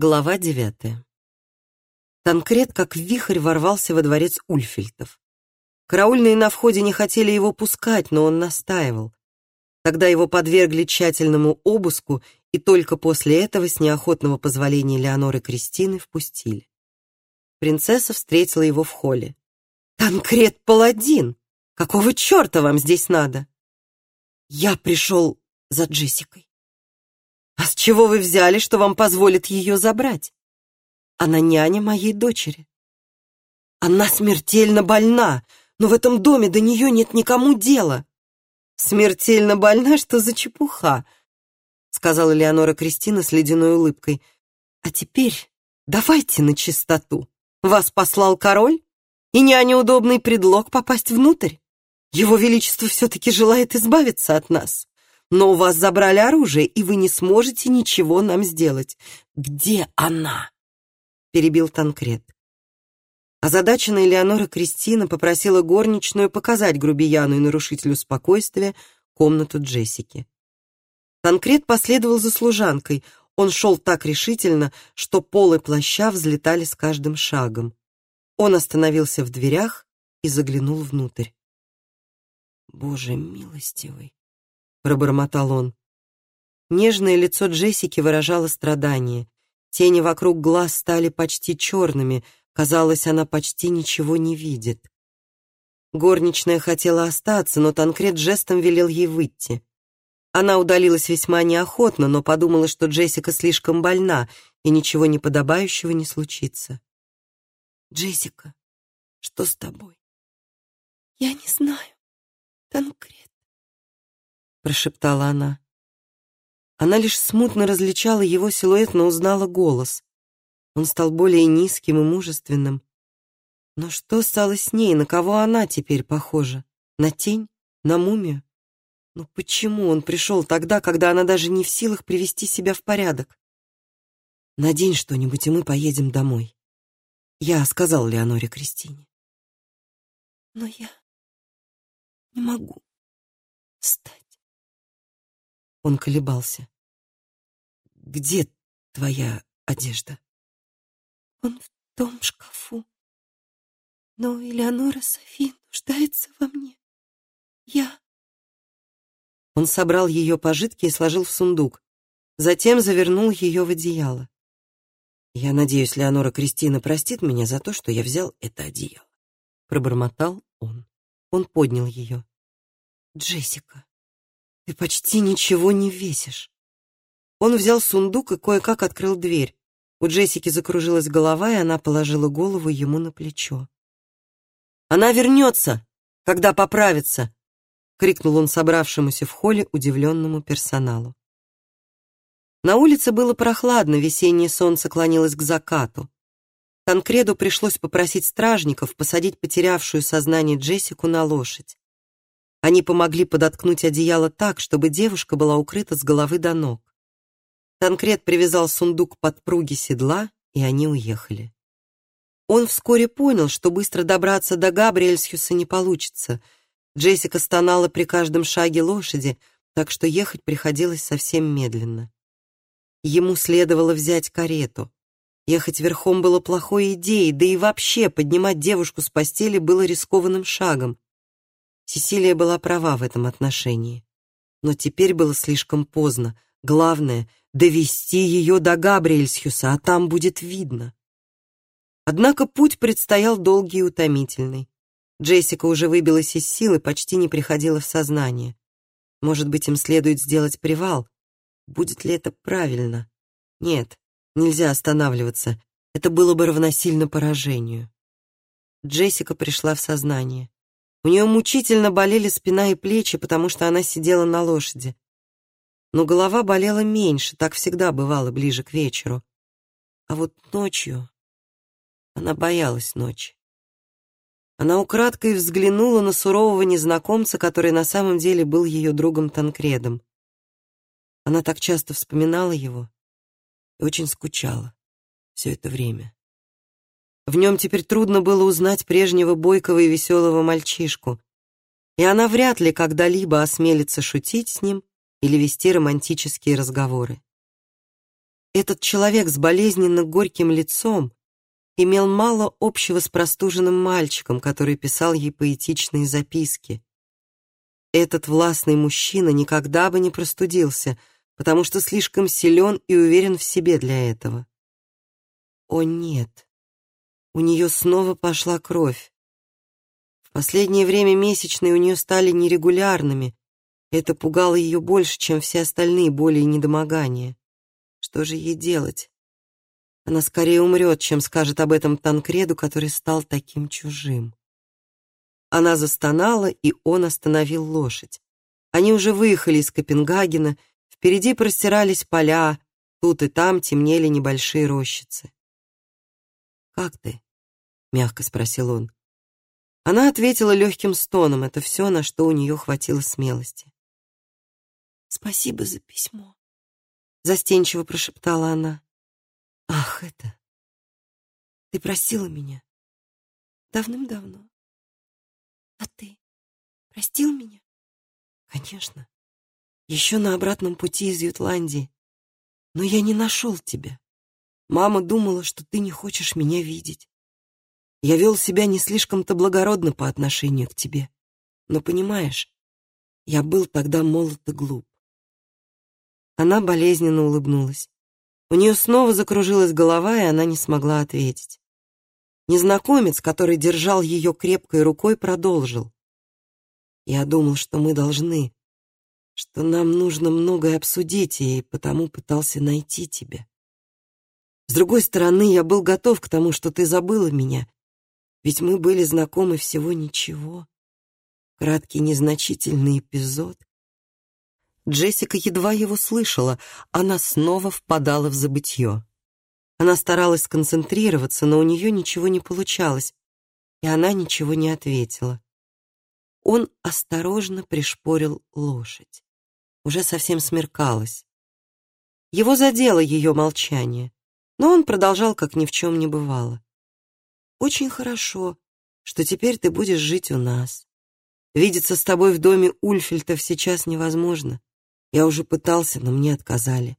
Глава девятая. Танкрет как вихрь ворвался во дворец Ульфильтов. Караульные на входе не хотели его пускать, но он настаивал. Тогда его подвергли тщательному обыску, и только после этого с неохотного позволения Леоноры Кристины впустили. Принцесса встретила его в холле. «Танкрет Паладин! Какого черта вам здесь надо?» «Я пришел за Джессикой». «А с чего вы взяли, что вам позволит ее забрать? Она няня моей дочери. Она смертельно больна, но в этом доме до нее нет никому дела». «Смертельно больна? Что за чепуха?» сказала Леонора Кристина с ледяной улыбкой. «А теперь давайте на чистоту. Вас послал король, и не неудобный предлог попасть внутрь. Его Величество все-таки желает избавиться от нас но у вас забрали оружие, и вы не сможете ничего нам сделать. Где она?» Перебил Танкрет. Озадаченная Леонора Кристина попросила горничную показать грубияну и нарушителю спокойствия комнату Джессики. Танкрет последовал за служанкой. Он шел так решительно, что полы плаща взлетали с каждым шагом. Он остановился в дверях и заглянул внутрь. «Боже милостивый!» Пробормотал он. Нежное лицо Джессики выражало страдание. Тени вокруг глаз стали почти черными, казалось, она почти ничего не видит. Горничная хотела остаться, но Танкрет жестом велел ей выйти. Она удалилась весьма неохотно, но подумала, что Джессика слишком больна, и ничего неподобающего не случится. «Джессика, что с тобой?» «Я не знаю, Танкрет прошептала она. Она лишь смутно различала его силуэт, но узнала голос. Он стал более низким и мужественным. Но что стало с ней? На кого она теперь похожа? На тень? На мумию? Ну почему он пришел тогда, когда она даже не в силах привести себя в порядок? Надень что-нибудь, и мы поедем домой. Я сказал Леоноре Кристине. Но я не могу встать. Он колебался. «Где твоя одежда?» «Он в том шкафу. Но Элеонора Софи нуждается во мне. Я...» Он собрал ее пожитки и сложил в сундук. Затем завернул ее в одеяло. «Я надеюсь, Леонора Кристина простит меня за то, что я взял это одеяло», — пробормотал он. Он поднял ее. «Джессика, ты почти ничего не весишь. Он взял сундук и кое-как открыл дверь. У Джессики закружилась голова, и она положила голову ему на плечо. «Она вернется, когда поправится!» — крикнул он собравшемуся в холле удивленному персоналу. На улице было прохладно, весеннее солнце клонилось к закату. Конкреду пришлось попросить стражников посадить потерявшую сознание Джессику на лошадь. Они помогли подоткнуть одеяло так, чтобы девушка была укрыта с головы до ног. Танкрет привязал сундук под пруги седла, и они уехали. Он вскоре понял, что быстро добраться до Габриэльсхюса не получится. Джессика стонала при каждом шаге лошади, так что ехать приходилось совсем медленно. Ему следовало взять карету. Ехать верхом было плохой идеей, да и вообще поднимать девушку с постели было рискованным шагом. Сесилия была права в этом отношении. Но теперь было слишком поздно. Главное — довести ее до Габриэльсхюса, а там будет видно. Однако путь предстоял долгий и утомительный. Джессика уже выбилась из сил и почти не приходила в сознание. Может быть, им следует сделать привал? Будет ли это правильно? Нет, нельзя останавливаться. Это было бы равносильно поражению. Джессика пришла в сознание. У нее мучительно болели спина и плечи, потому что она сидела на лошади. Но голова болела меньше, так всегда бывало ближе к вечеру. А вот ночью она боялась ночи. Она украдкой взглянула на сурового незнакомца, который на самом деле был ее другом Танкредом. Она так часто вспоминала его и очень скучала все это время. В нем теперь трудно было узнать прежнего бойкого и веселого мальчишку, и она вряд ли когда-либо осмелится шутить с ним или вести романтические разговоры. Этот человек с болезненно горьким лицом имел мало общего с простуженным мальчиком, который писал ей поэтичные записки. Этот властный мужчина никогда бы не простудился, потому что слишком силен и уверен в себе для этого. О нет, у нее снова пошла кровь. В последнее время месячные у нее стали нерегулярными. Это пугало ее больше, чем все остальные боли и недомогания. Что же ей делать? Она скорее умрет, чем скажет об этом Танкреду, который стал таким чужим. Она застонала, и он остановил лошадь. Они уже выехали из Копенгагена, впереди простирались поля, тут и там темнели небольшие рощицы. «Как ты?» — мягко спросил он. Она ответила легким стоном, это все, на что у нее хватило смелости. «Спасибо за письмо», — застенчиво прошептала она. Ах, это... Ты просила меня? Давным-давно. А ты простил меня? Конечно. Еще на обратном пути из Ютландии. Но я не нашел тебя. Мама думала, что ты не хочешь меня видеть. Я вел себя не слишком-то благородно по отношению к тебе. Но понимаешь, я был тогда молод и глуп. Она болезненно улыбнулась. У нее снова закружилась голова, и она не смогла ответить. Незнакомец, который держал ее крепкой рукой, продолжил. «Я думал, что мы должны, что нам нужно многое обсудить, и потому пытался найти тебя. С другой стороны, я был готов к тому, что ты забыла меня, ведь мы были знакомы всего ничего. Краткий незначительный эпизод, Джессика едва его слышала, она снова впадала в забытье. Она старалась сконцентрироваться, но у нее ничего не получалось, и она ничего не ответила. Он осторожно пришпорил лошадь. Уже совсем смеркалось. Его задело ее молчание, но он продолжал, как ни в чем не бывало. «Очень хорошо, что теперь ты будешь жить у нас. Видеться с тобой в доме Ульфельтов сейчас невозможно. Я уже пытался, но мне отказали.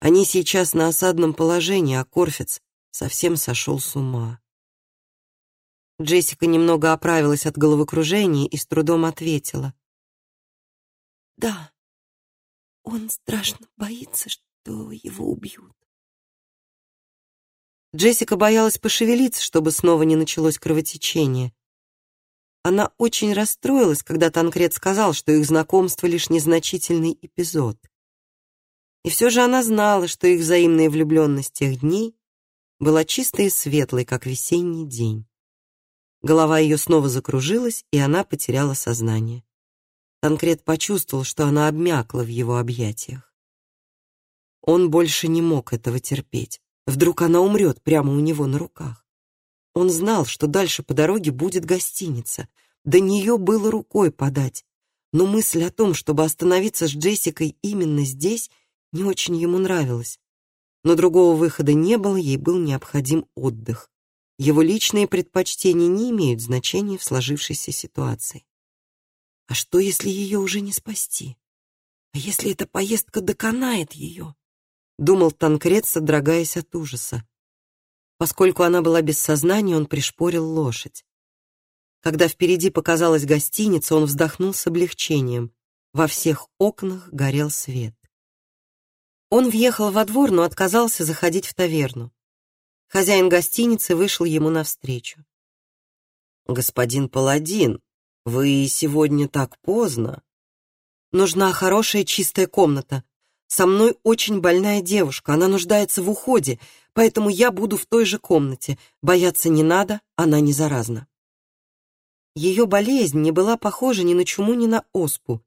Они сейчас на осадном положении, а Корфец совсем сошел с ума. Джессика немного оправилась от головокружения и с трудом ответила. «Да, он страшно боится, что его убьют». Джессика боялась пошевелиться, чтобы снова не началось кровотечение. Она очень расстроилась, когда Танкрет сказал, что их знакомство лишь незначительный эпизод. И все же она знала, что их взаимная влюбленность тех дней была чистой и светлой, как весенний день. Голова ее снова закружилась, и она потеряла сознание. Танкрет почувствовал, что она обмякла в его объятиях. Он больше не мог этого терпеть. Вдруг она умрет прямо у него на руках. Он знал, что дальше по дороге будет гостиница. До нее было рукой подать. Но мысль о том, чтобы остановиться с Джессикой именно здесь, не очень ему нравилась. Но другого выхода не было, ей был необходим отдых. Его личные предпочтения не имеют значения в сложившейся ситуации. А что, если ее уже не спасти? А если эта поездка доконает ее? Думал Танкрет, содрогаясь от ужаса. Поскольку она была без сознания, он пришпорил лошадь. Когда впереди показалась гостиница, он вздохнул с облегчением. Во всех окнах горел свет. Он въехал во двор, но отказался заходить в таверну. Хозяин гостиницы вышел ему навстречу. «Господин Паладин, вы сегодня так поздно?» «Нужна хорошая чистая комната. Со мной очень больная девушка, она нуждается в уходе, поэтому я буду в той же комнате. Бояться не надо, она не заразна. Ее болезнь не была похожа ни на чуму, ни на оспу.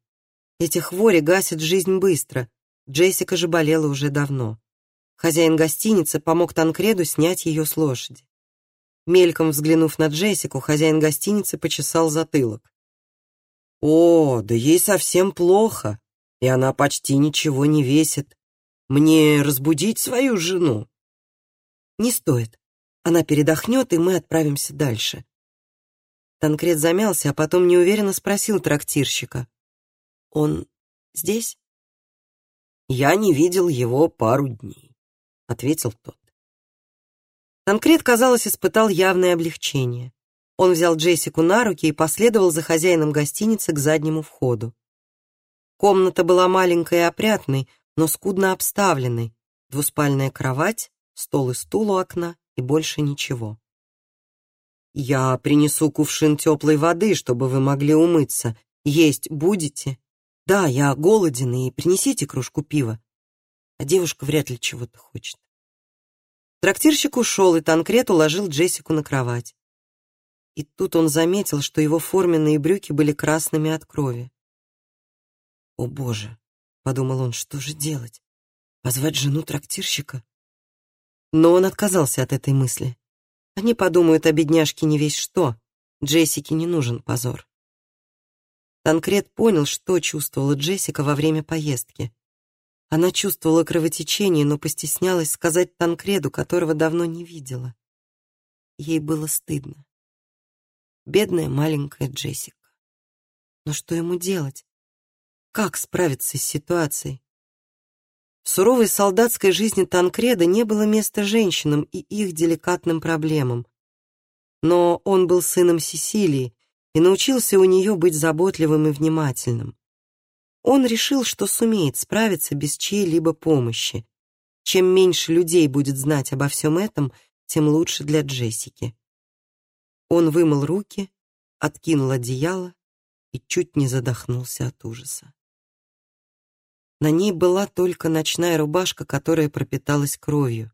Эти хвори гасят жизнь быстро. Джессика же болела уже давно. Хозяин гостиницы помог Танкреду снять ее с лошади. Мельком взглянув на Джессику, хозяин гостиницы почесал затылок. «О, да ей совсем плохо, и она почти ничего не весит. Мне разбудить свою жену?» «Не стоит. Она передохнет, и мы отправимся дальше». Танкрет замялся, а потом неуверенно спросил трактирщика. «Он здесь?» «Я не видел его пару дней. ответил тот. Танкрет, казалось, испытал явное облегчение. Он взял Джессику на руки и последовал за хозяином гостиницы к заднему входу. Комната была маленькой и опрятной, но скудно обставленной. Двуспальная кровать, стол и стул у окна и больше ничего. «Я принесу кувшин теплой воды, чтобы вы могли умыться. Есть будете?» «Да, я голоден, и принесите кружку пива». А девушка вряд ли чего-то хочет. Трактирщик ушел, и Танкрет уложил Джессику на кровать. И тут он заметил, что его форменные брюки были красными от крови. «О, Боже!» — подумал он, — «что же делать? Позвать жену трактирщика?» Но он отказался от этой мысли. Они подумают о бедняжке не весь что. Джессике не нужен позор. Танкрет понял, что чувствовала Джессика во время поездки. Она чувствовала кровотечение, но постеснялась сказать Танкреду, которого давно не видела. Ей было стыдно. Бедная маленькая Джессика. Но что ему делать? Как справиться с ситуацией? В суровой солдатской жизни Танкреда не было места женщинам и их деликатным проблемам. Но он был сыном Сесилии и научился у нее быть заботливым и внимательным. Он решил, что сумеет справиться без чьей-либо помощи. Чем меньше людей будет знать обо всем этом, тем лучше для Джессики. Он вымыл руки, откинул одеяло и чуть не задохнулся от ужаса. На ней была только ночная рубашка, которая пропиталась кровью.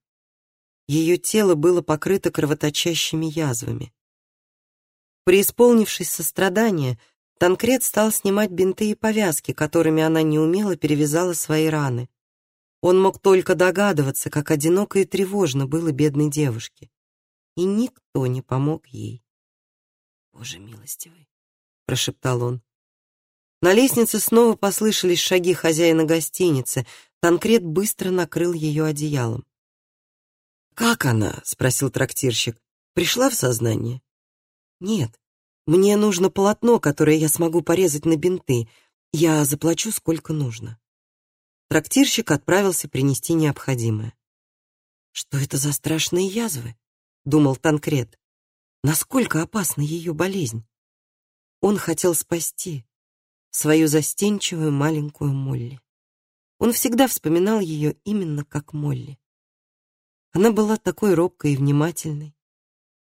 Ее тело было покрыто кровоточащими язвами. Преисполнившись сострадания, Танкрет стал снимать бинты и повязки, которыми она неумело перевязала свои раны. Он мог только догадываться, как одиноко и тревожно было бедной девушке. И никто не помог ей. «Боже милостивый!» — прошептал он. На лестнице снова послышались шаги хозяина гостиницы. Танкрет быстро накрыл ее одеялом. «Как она?» — спросил трактирщик. «Пришла в сознание?» «Нет. Мне нужно полотно, которое я смогу порезать на бинты. Я заплачу сколько нужно». Трактирщик отправился принести необходимое. «Что это за страшные язвы?» — думал Танкрет. «Насколько опасна ее болезнь?» Он хотел спасти, свою застенчивую маленькую Молли. Он всегда вспоминал ее именно как Молли. Она была такой робкой и внимательной.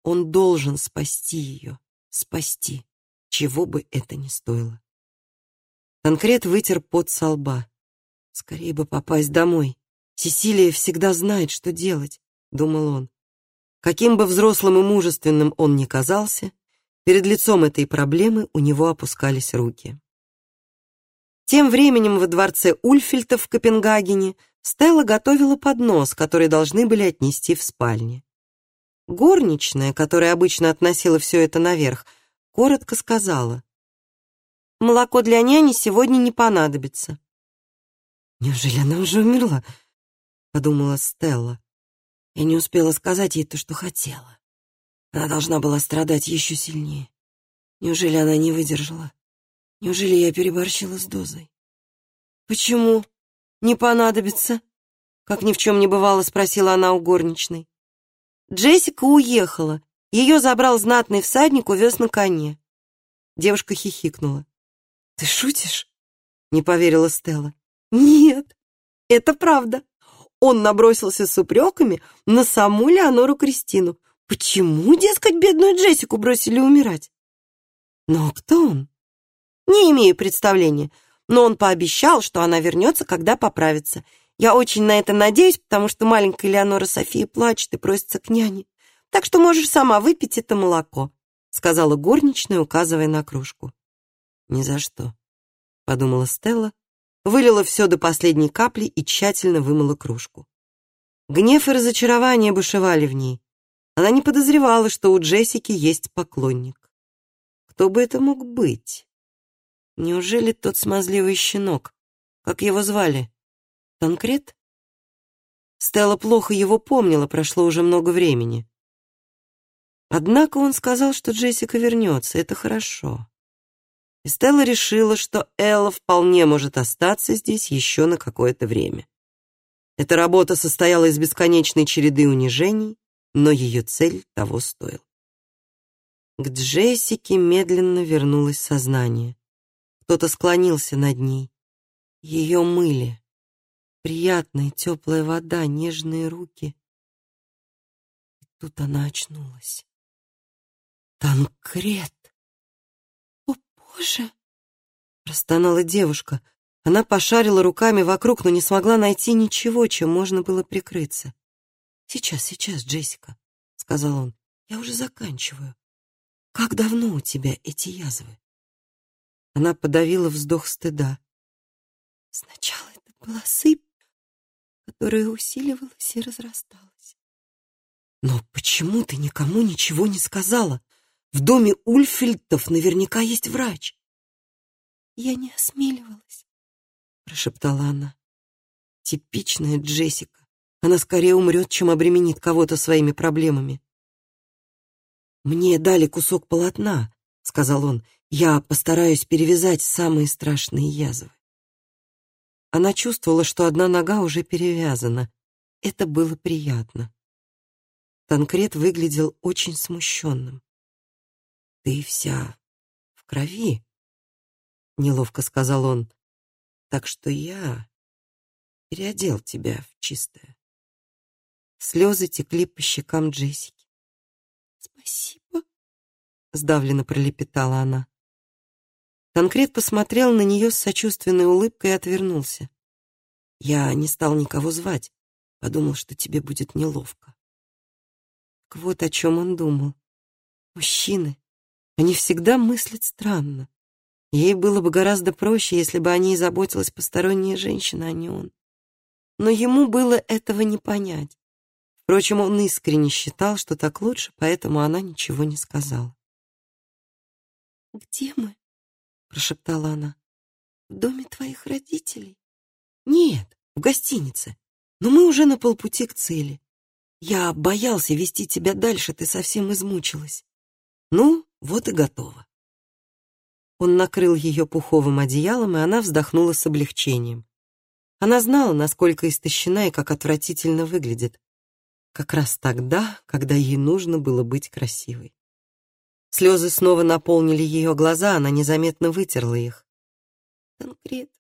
Он должен спасти ее, спасти, чего бы это ни стоило. Конкрет вытер пот со лба. Скорее бы попасть домой. Сесилия всегда знает, что делать, думал он. Каким бы взрослым и мужественным он ни казался, перед лицом этой проблемы у него опускались руки. Тем временем во дворце Ульфельта в Копенгагене Стелла готовила поднос, который должны были отнести в спальне. Горничная, которая обычно относила все это наверх, коротко сказала, «Молоко для няни сегодня не понадобится». «Неужели она уже умерла?» — подумала Стелла. Я не успела сказать ей то, что хотела. Она должна была страдать еще сильнее. Неужели она не выдержала? Неужели я переборщила с дозой? Почему? Не понадобится? Как ни в чем не бывало, спросила она у горничной. Джессика уехала. Ее забрал знатный всадник, увез на коне. Девушка хихикнула. Ты шутишь? Не поверила Стелла. Нет, это правда. Он набросился с упреками на саму Леонору Кристину. Почему, дескать, бедную Джессику бросили умирать? Но кто он? Не имею представления, но он пообещал, что она вернется, когда поправится. Я очень на это надеюсь, потому что маленькая Леонора София плачет и просится к няне. Так что можешь сама выпить это молоко», — сказала горничная, указывая на кружку. «Ни за что», — подумала Стелла, вылила все до последней капли и тщательно вымыла кружку. Гнев и разочарование бушевали в ней. Она не подозревала, что у Джессики есть поклонник. Кто бы это мог быть? Неужели тот смазливый щенок? Как его звали? Танкрет? Стелла плохо его помнила, прошло уже много времени. Однако он сказал, что Джессика вернется, это хорошо. И Стелла решила, что Элла вполне может остаться здесь еще на какое-то время. Эта работа состояла из бесконечной череды унижений, но ее цель того стоила. К Джессике медленно вернулось сознание. Кто-то склонился над ней. Ее мыли. Приятная теплая вода, нежные руки. И тут она очнулась. Танкрет! О, Боже! Простонала девушка. Она пошарила руками вокруг, но не смогла найти ничего, чем можно было прикрыться. «Сейчас, сейчас, Джессика», — сказал он, — «я уже заканчиваю. Как давно у тебя эти язвы?» Она подавила вздох стыда. Сначала это была сыпь, которая усиливалась и разрасталась. «Но почему ты никому ничего не сказала? В доме Ульфельдов наверняка есть врач». «Я не осмеливалась», — прошептала она. «Типичная Джессика. Она скорее умрет, чем обременит кого-то своими проблемами». «Мне дали кусок полотна», — сказал он. «Я постараюсь перевязать самые страшные язвы». Она чувствовала, что одна нога уже перевязана. Это было приятно. Танкрет выглядел очень смущенным. «Ты вся в крови», — неловко сказал он. «Так что я переодел тебя в чистое». Слезы текли по щекам Джессики. «Спасибо», — сдавленно пролепетала она. Танкрет посмотрел на нее с сочувственной улыбкой и отвернулся. «Я не стал никого звать. Подумал, что тебе будет неловко». Так вот о чем он думал. Мужчины, они всегда мыслят странно. Ей было бы гораздо проще, если бы о ней заботилась посторонняя женщина, а не он. Но ему было этого не понять. Впрочем, он искренне считал, что так лучше, поэтому она ничего не сказала. «Где мы?» — прошептала она. «В доме твоих родителей?» «Нет, в гостинице. Но мы уже на полпути к цели. Я боялся вести тебя дальше, ты совсем измучилась. Ну, вот и готово». Он накрыл ее пуховым одеялом, и она вздохнула с облегчением. Она знала, насколько истощена и как отвратительно выглядит. Как раз тогда, когда ей нужно было быть красивой. Слезы снова наполнили ее глаза, она незаметно вытерла их. «Конкрет,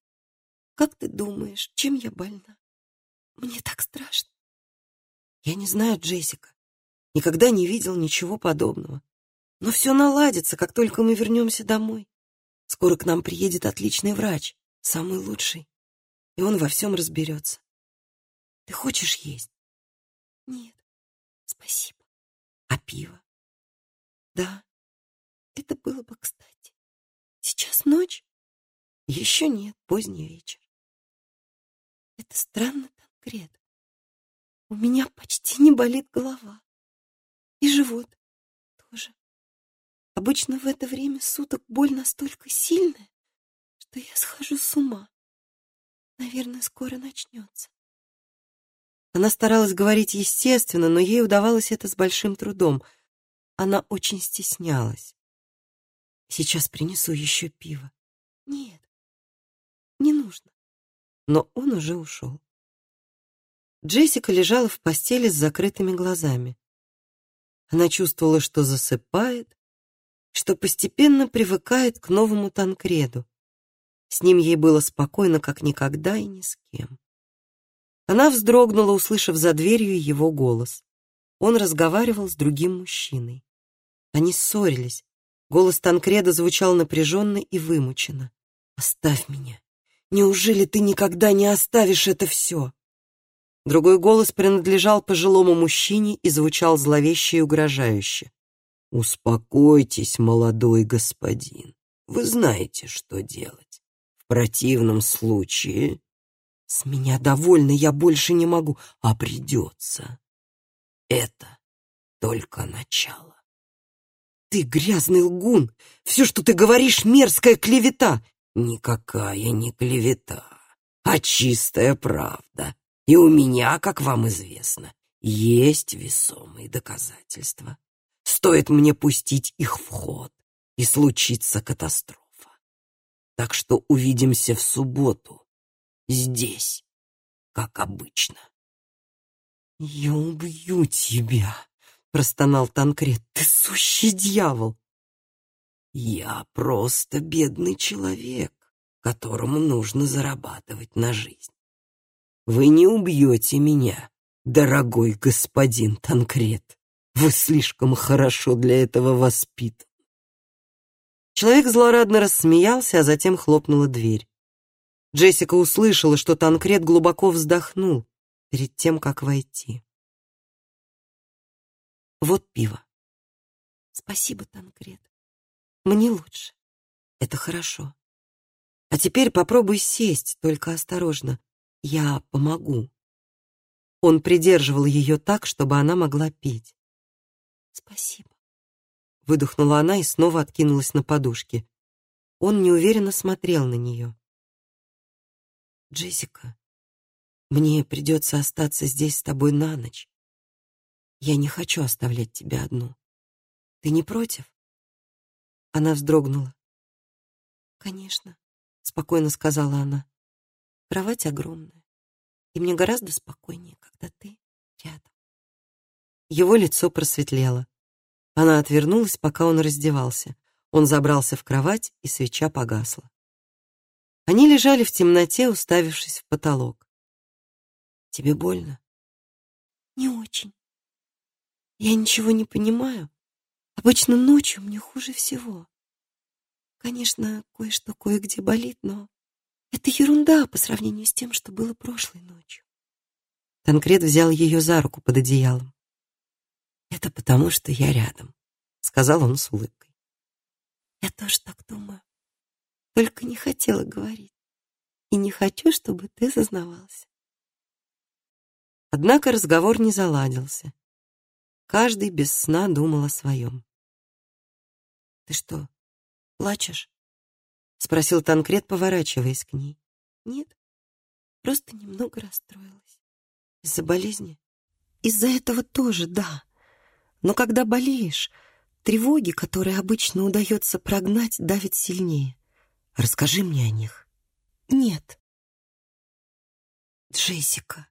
как ты думаешь, чем я больна? Мне так страшно». «Я не знаю, Джессика. Никогда не видел ничего подобного. Но все наладится, как только мы вернемся домой. Скоро к нам приедет отличный врач, самый лучший, и он во всем разберется. Ты хочешь есть? Нет, спасибо. А пиво? Да, это было бы кстати. Сейчас ночь? Еще нет, поздний вечер. Это странно, Танкрет. У меня почти не болит голова. И живот тоже. Обычно в это время суток боль настолько сильная, что я схожу с ума. Наверное, скоро начнется. Она старалась говорить естественно, но ей удавалось это с большим трудом. Она очень стеснялась. Сейчас принесу еще пиво. Нет, не нужно. Но он уже ушел. Джессика лежала в постели с закрытыми глазами. Она чувствовала, что засыпает, что постепенно привыкает к новому Танкреду. С ним ей было спокойно, как никогда и ни с кем. Она вздрогнула, услышав за дверью его голос. Он разговаривал с другим мужчиной. Они ссорились. Голос Танкреда звучал напряженно и вымученно. «Оставь меня! Неужели ты никогда не оставишь это все?» Другой голос принадлежал пожилому мужчине и звучал зловеще и угрожающе. «Успокойтесь, молодой господин. Вы знаете, что делать. В противном случае...» «С меня довольно, я больше не могу, а придется. Это только начало». «Ты грязный лгун! Все, что ты говоришь, мерзкая клевета!» «Никакая не клевета, а чистая правда. И у меня, как вам известно, есть весомые доказательства. Стоит мне пустить их в ход, и случится катастрофа. Так что увидимся в субботу, здесь, как обычно. «Я убью тебя!» — простонал Танкрет. «Ты сущий дьявол!» «Я просто бедный человек, которому нужно зарабатывать на жизнь. Вы не убьете меня, дорогой господин Танкрет. Вы слишком хорошо для этого воспитан». Человек злорадно рассмеялся, а затем хлопнула дверь. Джессика услышала, что Танкрет глубоко вздохнул перед тем, как войти. Вот пиво. Спасибо, Танкрет. Мне лучше. Это хорошо. А теперь попробуй сесть, только осторожно. Я помогу. Он придерживал ее так, чтобы она могла пить. Спасибо. Выдохнула она и снова откинулась на подушке. Он неуверенно смотрел на нее. Джессика, мне придется остаться здесь с тобой на ночь. Я не хочу оставлять тебя одну. Ты не против? Она вздрогнула. Конечно, спокойно сказала она. Кровать огромная, и мне гораздо спокойнее, когда ты рядом. Его лицо просветлело. Она отвернулась, пока он раздевался. Он забрался в кровать, и свеча погасла. Они лежали в темноте, уставившись в потолок. Тебе больно? Не очень. Я ничего не понимаю. Обычно ночью мне хуже всего. Конечно, кое-что кое-где болит, но это ерунда по сравнению с тем, что было прошлой ночью. Танкрет взял ее за руку под одеялом. Это потому, что я рядом, сказал он с улыбкой. Я тоже так думаю. Только не хотела говорить. И не хочу, чтобы ты зазнавался. Однако разговор не заладился. Каждый без сна думал о своем. «Ты что, плачешь?» — спросил Танкрет, поворачиваясь к ней. «Нет, просто немного расстроилась. Из-за болезни?» «Из-за этого тоже, да. Но когда болеешь, тревоги, которые обычно удается прогнать, давят сильнее. Расскажи мне о них». «Нет». «Джессика,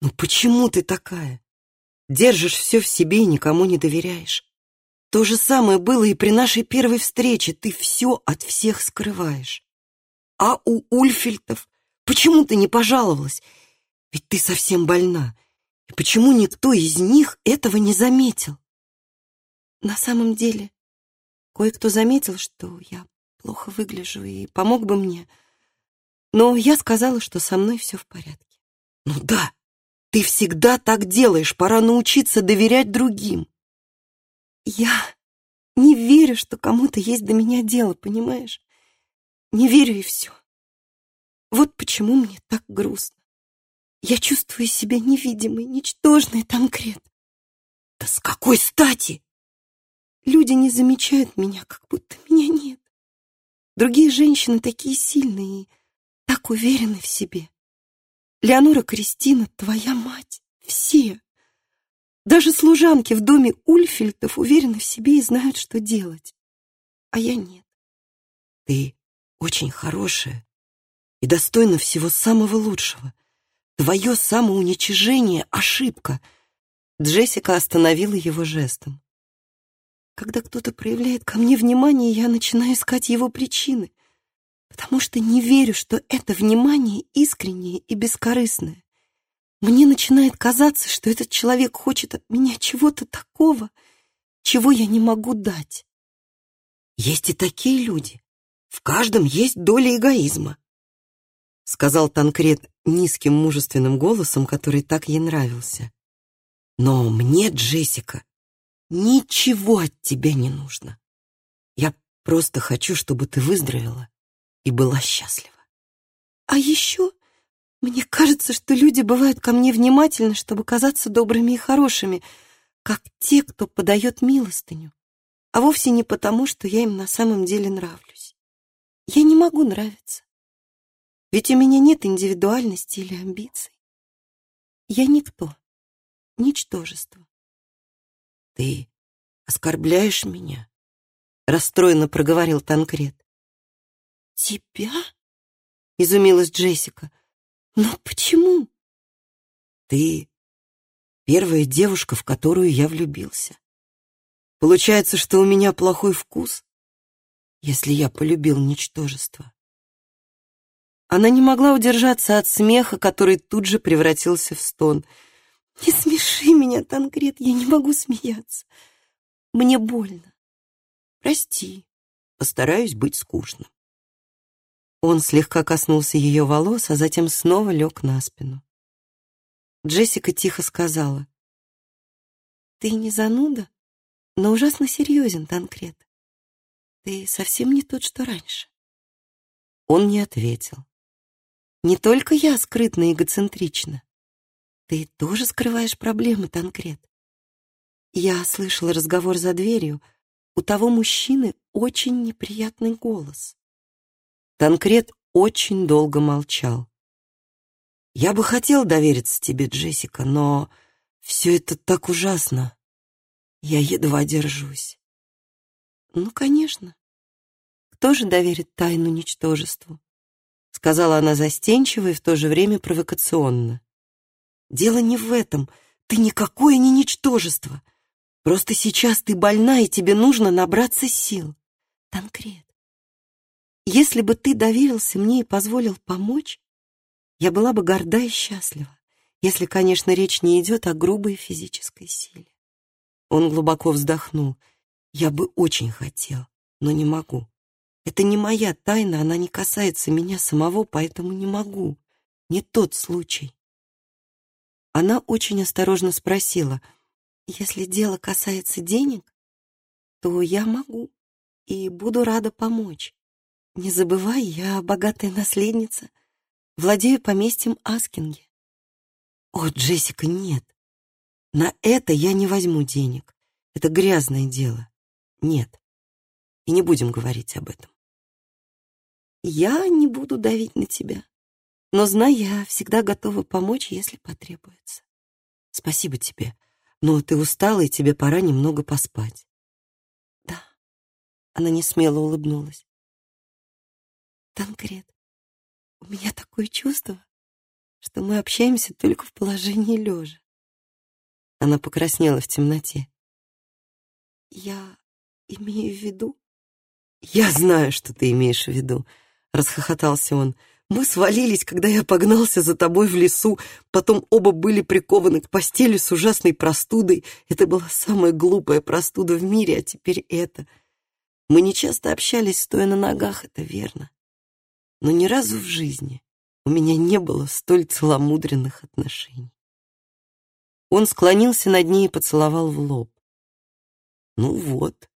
ну почему ты такая? Держишь все в себе и никому не доверяешь. То же самое было и при нашей первой встрече. Ты все от всех скрываешь. А у Ульфельтов почему ты не пожаловалась? Ведь ты совсем больна. И почему никто из них этого не заметил? На самом деле, кое-кто заметил, что я плохо выгляжу и помог бы мне. Но я сказала, что со мной все в порядке. Ну да, ты всегда так делаешь, пора научиться доверять другим. Я не верю, что кому-то есть до меня дело, понимаешь? Не верю и все. Вот почему мне так грустно. Я чувствую себя невидимой, ничтожной, Танкрет. Да с какой стати? Люди не замечают меня, как будто меня нет. Другие женщины такие сильные и так уверены в себе. Леонора Кристина, твоя мать, все. Даже служанки в доме Ульфельтов уверены в себе и знают, что делать. А я нет. Ты очень хорошая и достойна всего самого лучшего. Твое самоуничижение — ошибка. Джессика остановила его жестом. Когда кто-то проявляет ко мне внимание, я начинаю искать его причины потому что не верю, что это внимание искреннее и бескорыстное. Мне начинает казаться, что этот человек хочет от меня чего-то такого, чего я не могу дать. Есть и такие люди. В каждом есть доля эгоизма, сказал Танкрет низким мужественным голосом, который так ей нравился. Но мне, Джессика, ничего от тебя не нужно. Я просто хочу, чтобы ты выздоровела и была счастлива. А еще мне кажется, что люди бывают ко мне внимательны, чтобы казаться добрыми и хорошими, как те, кто подает милостыню, а вовсе не потому, что я им на самом деле нравлюсь. Я не могу нравиться, ведь у меня нет индивидуальности или амбиций. Я никто, ничтожество. Ты оскорбляешь меня? Расстроенно проговорил Танкрет. «Тебя?» — изумилась Джессика. «Но почему?» «Ты Первая девушка, в которую я влюбился. Получается, что у меня плохой вкус, если я полюбил ничтожество. Она не могла удержаться от смеха, который тут же превратился в стон. «Не смеши меня, Танкрет, я не могу смеяться. Мне больно. Прости, постараюсь быть скучным». Он слегка коснулся ее волос, а затем снова лег на спину. Джессика тихо сказала. «Ты не зануда, но ужасно серьезен, Танкрет. Ты совсем не тот, что раньше». Он не ответил. «Не только я скрытна и эгоцентрична. Ты тоже скрываешь проблемы, Танкрет. Я слышала разговор за дверью. У того мужчины очень неприятный голос». Танкрет очень долго молчал. Я бы хотел довериться тебе, Джессика, но все это так ужасно. Я едва держусь. Ну, конечно. Кто же доверит тайну ничтожеству? Сказала она застенчиво и в то же время провокационно. Дело не в этом. Ты никакое не ничтожество. Просто сейчас ты больна, и тебе нужно набраться сил. Танкрет, если бы ты доверился мне и позволил помочь, я была бы горда и счастлива, если, конечно, речь не идет о грубой физической силе. Он глубоко вздохнул. Я бы очень хотел, но не могу. Это не моя тайна, она не касается меня самого, поэтому не могу. Не тот случай. Она очень осторожно спросила, «Если дело касается денег, то я могу и буду рада помочь. Не забывай, я богатая наследница, Владею поместьем Аскинги. О, Джессика, нет. На это я не возьму денег. Это грязное дело. Нет. И не будем говорить об этом. Я не буду давить на тебя. Но знай, я всегда готова помочь, если потребуется. Спасибо тебе. Но ты устала, и тебе пора немного поспать. Да. Она не смело улыбнулась. Танкрет, у меня такое чувство, что мы общаемся только в положении лежа. Она покраснела в темноте. Я имею в виду... Я знаю, что ты имеешь в виду, расхохотался он. Мы свалились, когда я погнался за тобой в лесу, потом оба были прикованы к постели с ужасной простудой. Это была самая глупая простуда в мире, а теперь это. Мы не часто общались, стоя на ногах, это верно но ни разу в жизни у меня не было столь целомудренных отношений. Он склонился над ней и поцеловал в лоб. «Ну вот,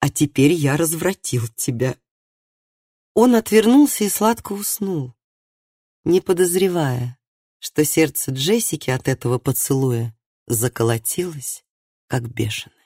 а теперь я развратил тебя». Он отвернулся и сладко уснул, не подозревая, что сердце Джессики от этого поцелуя заколотилось, как бешеное.